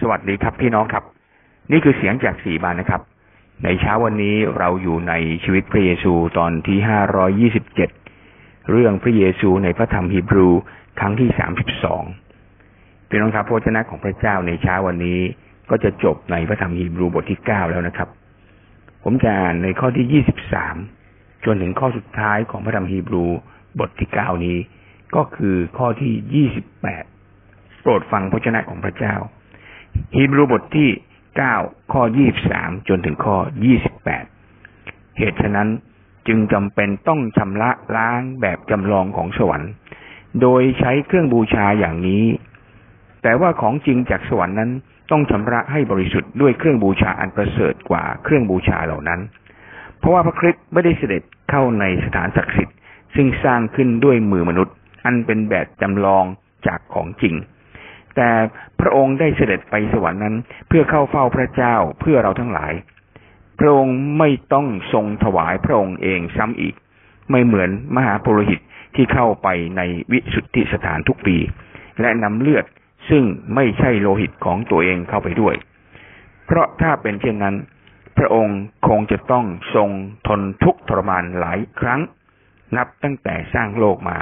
สวัสดีครับพี่น้องครับ นี่คือเสียงจากสี่บานนะครับ ในเช้าวันนี้เราอยู่ในชีวิตพระเยซูตอนที่ห้าร้อยี่สิบเจ็ดเรื่องพระเยซูในพระธรรมฮีบรูครั้งที่สามสิบสองพี่น้องครับพระเจ้าของพระเจ้าในเช้าวันนี้ก็จะจบในพระธรรมฮีบรูบทที่เก้าแล้วนะครับ ผมจะอ่านในข้อที่ยี่สิบสามจนถึงข้อสุดท้ายของพระธรรมฮีบรูบทที่เก้านี้ ก็คือข้อที่ยี่สิบแปดโปรดฟังพระเจ้าของพระเจ้า ฮีบรูบทที่เก้าข้อยี่บสามจนถึงข้อยี่สิบแปดเหตุฉะนั้นจึงจำเป็นต้องชำระล้างแบบจำลองของสวรรค์ โดยใช้เครื่องบูชาอย่างนี้ แต่ว่าของจริงจากสวรรค์นั้นต้องชำระให้บริสุทธิ์ด้วยเครื่องบูชาอันประเสริฐกว่าเครื่องบูชาเหล่านั้น เพราะว่าพระคริสต์ไม่ได้เสด็จเข้าในสถานศักดิ์สิทธิ์ซึ่งสร้างขึ้นด้วยมือมนุษย์ อันเป็นแบบจำลองจากของจริง แต่พระองค์ได้เสด็จไปสวรรค์นั้น เพื่อเข้าเฝ้าพระเจ้าเพื่อเราทั้งหลาย พระองค์ไม่ต้องทรงถวายพระองค์เองซ้ำอีก ไม่เหมือนมหาปุโรหิตที่เข้าไปในวิสุทธิสถานทุกปี และนำเลือดซึ่งไม่ใช่โลหิตของตัวเองเข้าไปด้วย เพราะถ้าเป็นเช่นนั้น พระองค์คงจะต้องทรงทนทุกข์ทรมานหลายครั้ง นับตั้งแต่สร้างโลกมา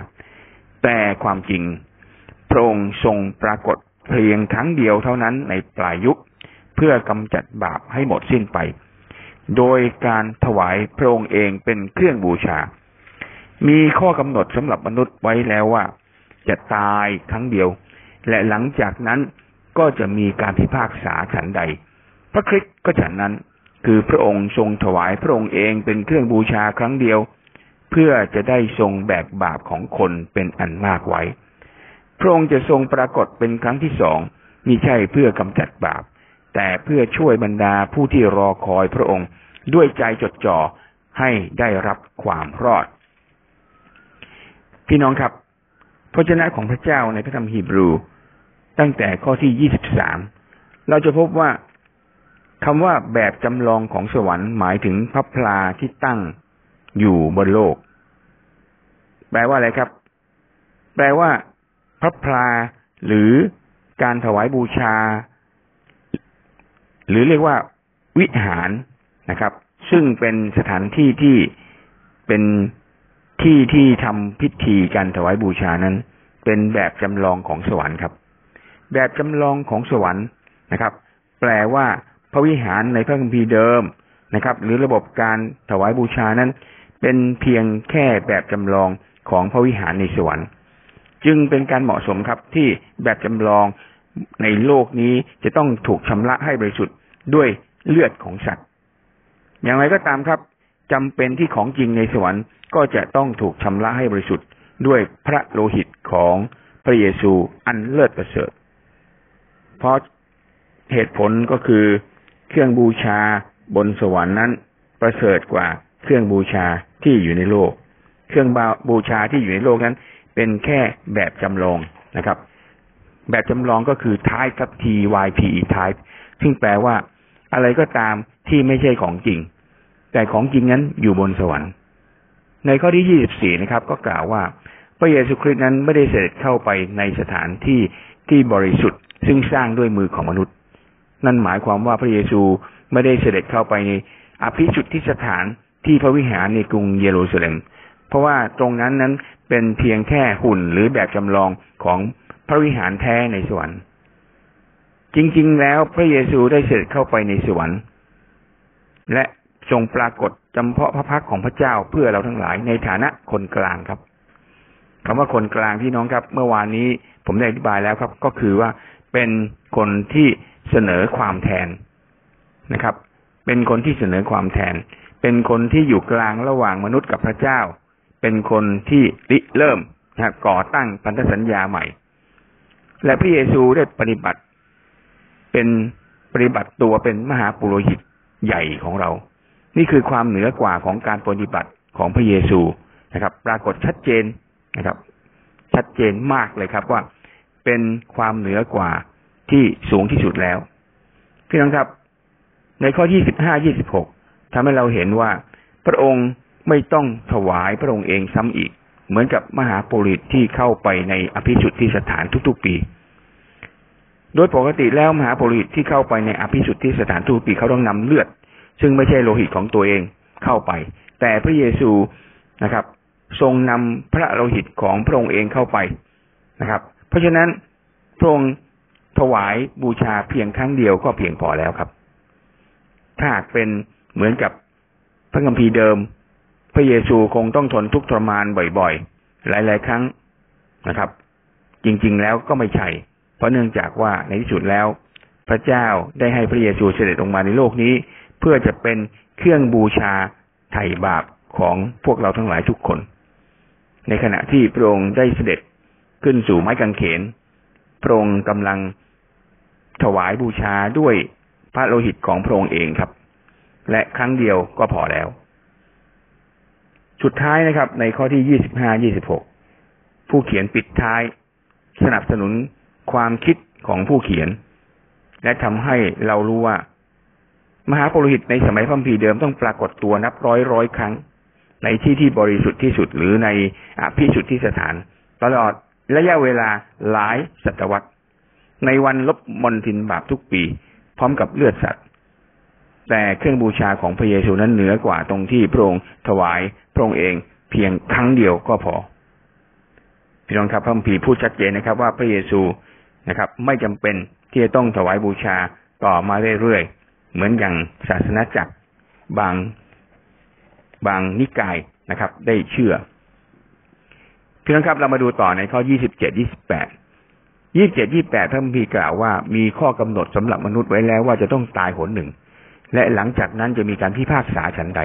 แต่ความจริง พระองค์ทรงปรากฏเพียงครั้งเดียวเท่านั้นในปลายยุค เพื่อกำจัดบาปให้หมดสิ้นไป โดยการถวายพระองค์เองเป็นเครื่องบูชา มีข้อกำหนดสำหรับมนุษย์ไว้แล้วว่า จะตายครั้งเดียว และหลังจากนั้นก็จะมีการพิพากษาฉันใด พระคริสต์ก็ฉันนั้น คือพระองค์ทรงถวายพระองค์เองเป็นเครื่องบูชาครั้งเดียว เพื่อจะได้ทรงแบกบาปของคนเป็นอันมากไว้ พระองค์จะทรงปรากฏเป็นครั้งที่สองมิใช่เพื่อกำจัดบาป แต่เพื่อช่วยบรรดาผู้ที่รอคอยพระองค์ด้วยใจจดจ่อให้ได้รับความรอด พี่น้องครับพระเจ้าของพระเจ้าในพระธรรมฮีบรู ตั้งแต่ข้อที่ยี่สิบสามเราจะพบว่าคำว่าแบบจำลองของสวรรค์หมายถึงพระพลาที่ตั้งอยู่บนโลก แปลว่าอะไรครับ แปลว่า พระพลาหรือการถวายบูชา หรือเรียกว่าวิหารนะครับ ซึ่งเป็นสถานที่ที่เป็นที่ที่ทำพิธีการถวายบูชานั้น เป็นแบบจำลองของสวรรค์ครับ แบบจำลองของสวรรค์นะครับ แปลว่าพระวิหารในพระคัมภีร์เดิมนะครับ หรือระบบการถวายบูชานั้น เป็นเพียงแค่แบบจำลองของพระวิหารในสวรรค์ จึงเป็นการเหมาะสมครับที่แบบจำลองในโลกนี้จะต้องถูกชำระให้บริสุทธิ์ด้วยเลือดของสัตว์ อย่างไรก็ตามครับจำเป็นที่ของจริงในสวรรค์ก็จะต้องถูกชำระให้บริสุทธิ์ด้วยพระโลหิตของพระเยซูอันเลิศประเสริฐ เพราะเหตุผลก็คือเครื่องบูชาบนสวรรค์นั้น ประเสริฐกว่าเครื่องบูชาที่อยู่ในโลก เครื่องบูชาที่อยู่ในโลกนั้น เป็นแค่แบบจำลองนะครับ แบบจำลองก็คือ type ครับ T Y P E type ซึ่งแปลว่าอะไรก็ตามที่ไม่ใช่ของจริง แต่ของจริงนั้นอยู่บนสวรรค์ ในข้อที่ยี่สิบสี่นะครับ ก็กล่าวว่าพระเยซูคริสต์นั้นไม่ได้เสด็จเข้าไปในสถานที่ที่บริสุทธิ์ ซึ่งสร้างด้วยมือของมนุษย์ นั่นหมายความว่าพระเยซูไม่ได้เสด็จเข้าไปในอภิสุทธิสถานที่พระวิหารในกรุงเยรูซาเล็ม เพราะว่าตรงนั้นนั้นเป็นเพียงแค่หุ่นหรือแบบจำลองของพระวิหารแท้ในสวรรค์ จริง ๆ แล้วพระเยซูได้เสด็จเข้าไปในสวรรค์ และทรงปรากฏจำเพาะพระพักของพระเจ้าเพื่อเราทั้งหลายในฐานะคนกลางครับคำว่าคนกลางพี่น้องครับ เมื่อวานนี้ผมได้อธิบายแล้วครับ ก็คือว่าเป็นคนที่เสนอความแทนนะครับ เป็นคนที่เสนอความแทน เป็นคนที่อยู่กลางระหว่างมนุษย์กับพระเจ้า เป็นคนที่ริเริ่มนะก่อตั้งพันธสัญญาใหม่ และพระเยซูได้ปฏิบัติ เป็นปฏิบัติตัวเป็นมหาปุโรหิตใหญ่ของเรา นี่คือความเหนือกว่าของการปฏิบัติของพระเยซูนะครับ ปรากฏชัดเจนนะครับ ชัดเจนมากเลยครับว่าเป็นความเหนือกว่าที่สูงที่สุดแล้วพี่น้องครับ ในข้อที่สิบห้ายี่สิบหกทำให้เราเห็นว่าพระองค์ ไม่ต้องถวายพระองค์เองซ้ำอีก เหมือนกับมหาปุริตที่เข้าไปในอภิสุทธิสถานทุกๆปี โดยปกติแล้วมหาปุริตที่เข้าไปในอภิสุทธิสถานทูปีเขาต้องนำเลือด ซึ่งไม่ใช่โลหิตของตัวเองเข้าไป แต่พระเยซูนะครับ ทรงนำพระโลหิตของพระองค์เองเข้าไปนะครับ เพราะฉะนั้นพระองค์ถวายบูชาเพียงครั้งเดียวก็เพียงพอแล้วครับ ถ้าหากเป็นเหมือนกับพระคัมภีร์เดิม พระเยซูคงต้องทนทุกข์ทรมานบ่อยๆ หลาย ๆ ครั้งนะครับ จริง ๆ แล้วก็ไม่ใช่ เพราะเนื่องจากว่าในที่สุดแล้ว พระเจ้าได้ให้พระเยซูเสด็จลงมาในโลกนี้ เพื่อจะเป็นเครื่องบูชาไถ่บาปของพวกเราทั้งหลายทุกคน ในขณะที่พระองค์ได้เสด็จขึ้นสู่ไม้กางเขน พระองค์กำลังถวายบูชาด้วยพระโลหิตของพระองค์เองครับ และครั้งเดียวก็พอแล้ว สุดท้ายนะครับ ในข้อที่ยี่สิบห้ายี่สิบหกผู้เขียนปิดท้าย สนับสนุนความคิดของผู้เขียน และทำให้เรารู้ว่า มหาปรหิตในสมัยพัมพีเดิมต้องปรากฏตัวนับร้อยร้อยครั้ง ในที่ที่บริสุทธิ์ที่สุดหรือในอภิสุทธิสถาน ตลอดระยะเวลาหลายศตวรรษ ในวันลบมนทินบาปทุกปี พร้อมกับเลือดสัตว์ แต่เครื่องบูชาของพระเยซูนั้นเหนือกว่าตรงที่พระองค์ถวายพระองค์เองเพียงครั้งเดียวก็พอ พี่น้องครับพระพีพูดชัดเจนนะครับ ว่าพระเยซูนะครับ ไม่จำเป็นที่จะต้องถวายบูชาต่อมาเรื่อยๆเหมือนอย่างศาสนาจักรบางบางนิกายนะครับ ได้เชื่อพี่น้องครับเรามาดูต่อในข้อยี่สิบเจ็ดยี่สิบแปดยี่สิบเจ็ดยี่แปดพระมีกล่าวว่ามีข้อกำหนดสำหรับมนุษย์ไว้แล้วว่าจะต้องตายหนหนึ่ง และหลังจากนั้นจะมีการพิพากษาฉันใด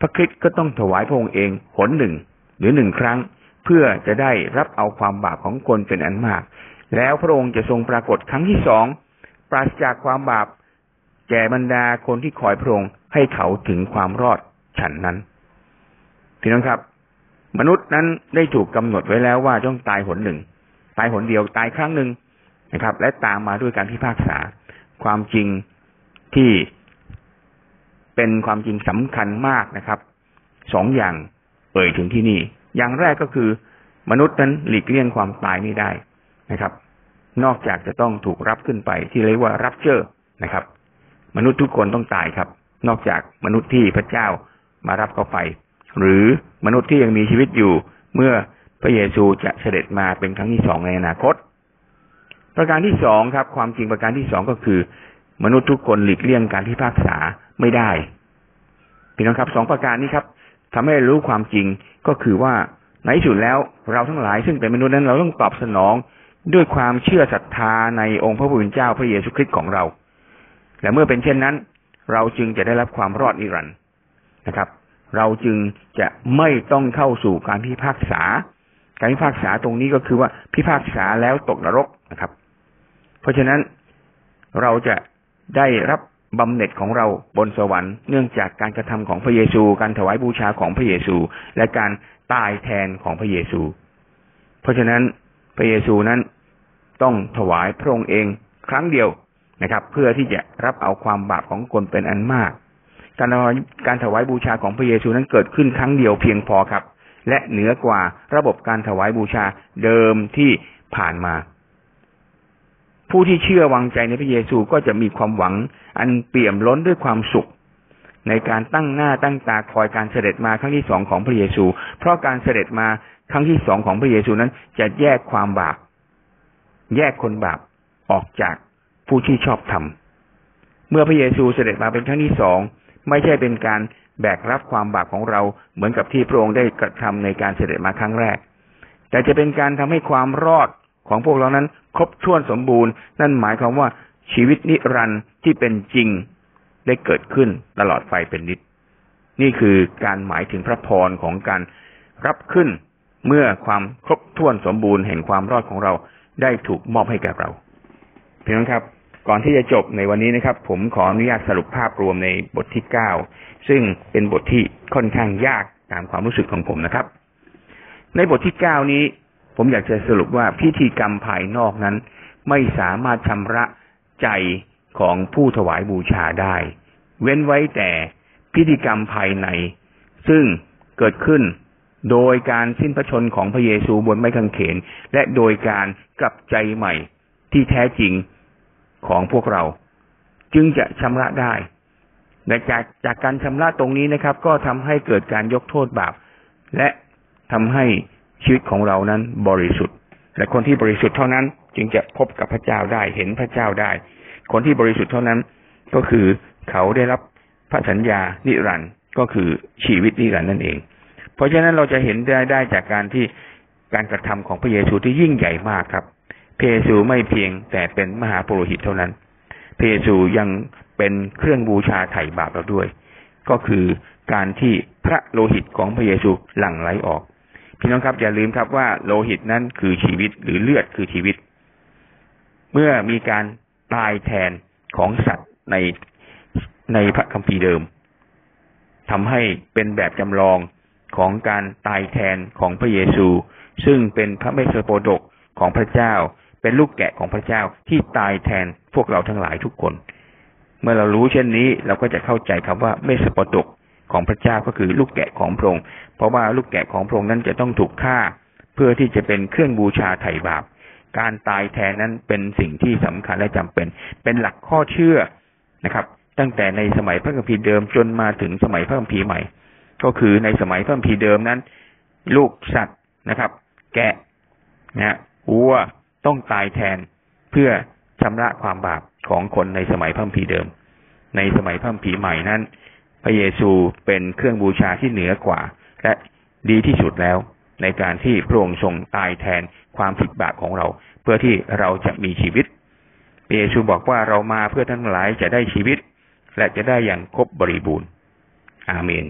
พระคริสต์ก็ต้องถวายพระองค์เองหนหนึ่งหรือหนึ่งครั้ง เพื่อจะได้รับเอาความบาปของคนเป็นอันมาก แล้วพระองค์จะทรงปรากฏครั้งที่สองปราศจากความบาปแก่บรรดาคนที่คอยพระองค์ให้เขาถึงความรอดฉันนั้นพี่น้องครับ มนุษย์นั้นได้ถูกกำหนดไว้แล้วว่าต้องตายหนหนึ่ง ตายหนเดียวตายครั้งหนึ่งนะครับ และตามมาด้วยการพิพากษา ความจริงที่ เป็นความจริงสำคัญมากนะครับสองอย่างเอ่ยถึงที่นี่ อย่างแรกก็คือ มนุษย์นั้นหลีกเลี่ยงความตายไม่ได้นะครับ นอกจากจะต้องถูกรับขึ้นไปที่เรียกว่ารับเจอนะครับ มนุษย์ทุกคนต้องตายครับ นอกจากมนุษย์ที่พระเจ้ามารับเขาไป หรือมนุษย์ที่ยังมีชีวิตอยู่ เมื่อพระเยซูจะเสด็จมาเป็นครั้งที่สองในอนาคต ประการที่สองครับ ความจริงประการที่สองก็คือ มนุษย์ทุกคนหลีกเลี่ยงการพิพากษาไม่ได้พี่น้องครับสองประการนี้ครับทำให้รู้ความจริงก็คือว่าในสุดแล้วเราทั้งหลายซึ่งเป็นมนุษย์นั้น เราต้องตอบสนองด้วยความเชื่อศรัทธาในองค์พระผู้เป็นเจ้าพระเยซูคริสต์ของเรา และเมื่อเป็นเช่นนั้น เราจึงจะได้รับความรอดนิรันดร์นะครับ เราจึงจะไม่ต้องเข้าสู่การพิพากษา การพิพากษาตรงนี้ก็คือว่าพิพากษาแล้วตกนรกนะครับ เพราะฉะนั้นเราจะ ได้รับบำเหน็จของเราบนสวรรค์เนื่องจากการกระทำของพระเยซู การถวายบูชาของพระเยซู และการตายแทนของพระเยซู เพราะฉะนั้นพระเยซูนั้นต้องถวายพระองค์เองครั้งเดียวนะครับ เพื่อที่จะรับเอาความบาปของคนเป็นอันมาก การถวายการถวายบูชาของพระเยซูนั้นเกิดขึ้นครั้งเดียวเพียงพอครับ และเหนือกว่าระบบการถวายบูชาเดิมที่ผ่านมา ผู้ที่เชื่อวางใจในพระเยซูก็จะมีความหวัง อันเปี่ยมล้นด้วยความสุข ในการตั้งหน้าตั้งตาคอยการเสด็จมาครั้งที่สองของพระเยซู เพราะการเสด็จมาครั้งที่สองของพระเยซูนั้น จะแยกความบาปแยกคนบาปออกจากผู้ที่ชอบธรรมเมื่อพระเยซูเสด็จมาเป็นครั้งที่สองไม่ใช่เป็นการแบกรับความบาปของเราเหมือนกับที่พระองค์ได้กระทำในการเสด็จมาครั้งแรก แต่จะเป็นการทำให้ความรอด ของพวกเรานั้น ครบถ้วนสมบูรณ์ นั่นหมายความว่าชีวิตนิรันดร์ที่เป็นจริงได้เกิดขึ้นตลอดไปเป็นนิด นี่คือการหมายถึงพระพรของการรับขึ้นเมื่อความครบถ้วนสมบูรณ์แห่งความรอดของเราได้ถูกมอบให้แก่เราเพียงครับ ก่อนที่จะจบในวันนี้นะครับ ผมขออนุญาตสรุปภาพรวมในบทที่เก้าซึ่งเป็นบทที่ค่อนข้างยากตามความรู้สึกของผมนะครับ ในบทที่เก้านี้ ผมอยากจะสรุปว่าพิธีกรรมภายนอกนั้น ไม่สามารถชำระใจของผู้ถวายบูชาได้ เว้นไว้แต่พิธีกรรมภายใน ซึ่งเกิดขึ้นโดยการสิ้นพระชนของพระเยซูบนไม้กางเขน และโดยการกลับใจใหม่ที่แท้จริงของพวกเรา จึงจะชำระได้และจากจากการชำระตรงนี้นะครับ ก็ทำให้เกิดการยกโทษบาปและทำให้ ชีวิตของเรานั้นบริสุทธิ์ และคนที่บริสุทธิ์เท่านั้น จึงจะพบกับพระเจ้าได้เห็นพระเจ้าได้ คนที่บริสุทธิ์เท่านั้น ก็คือเขาได้รับพระสัญญานิรันดร์ก็คือชีวิตนิรันดร์นั่นเอง เพราะฉะนั้นเราจะเห็นได้ได้จากการที่การกระทำของพระเยซูที่ยิ่งใหญ่มากครับพระเยซูไม่เพียงแต่เป็นมหาปุโรหิตเท่านั้นพระเยซูยังเป็นเครื่องบูชาไถ่บาปเราด้วย ก็คือการที่พระโลหิตของพระเยซูหลั่งไหลออก พี่น้องครับอย่าลืมครับว่าโลหิตนั้นคือชีวิตหรือเลือดคือชีวิต เมื่อมีการตายแทนของสัตว์ในในพระคัมภีร์เดิมทำให้เป็นแบบจำลองของการตายแทนของพระเยซู ซึ่งเป็นพระเมสสโปดกของพระเจ้า เป็นลูกแกะของพระเจ้าที่ตายแทนพวกเราทั้งหลายทุกคน เมื่อเรารู้เช่นนี้เราก็จะเข้าใจคำว่าเมสโปตก ของพระเจ้าก็คือลูกแกะของพระองค์ เพราะว่าลูกแกะของพระองค์นั้นจะต้องถูกฆ่า เพื่อที่จะเป็นเครื่องบูชาไถ่บาป การตายแทนนั้นเป็นสิ่งที่สำคัญและจำเป็น เป็นหลักข้อเชื่อนะครับ ตั้งแต่ในสมัยพระคัมภีร์เดิมจนมาถึงสมัยพระคัมภีร์ใหม่ ก็คือในสมัยพระคัมภีร์เดิมนั้น ลูกสัตว์นะครับ แกะนะวัวต้องตายแทนเพื่อชำระความบาปของคนในสมัยพระคัมภีร์เดิม ในสมัยพระคัมภีร์ใหม่นั้น ระเยซูเป็นเครื่องบูชาที่เหนือกว่า และดีที่สุดแล้ว ในการที่พระองค์ทรงตายแทนความผิดบาปของเรา เพื่อที่เราจะมีชีวิตพระเยซูบอกว่าเรามาเพื่อทั้งหลายจะได้ชีวิต และจะได้อย่างครบบริบูรณ์ อาเมน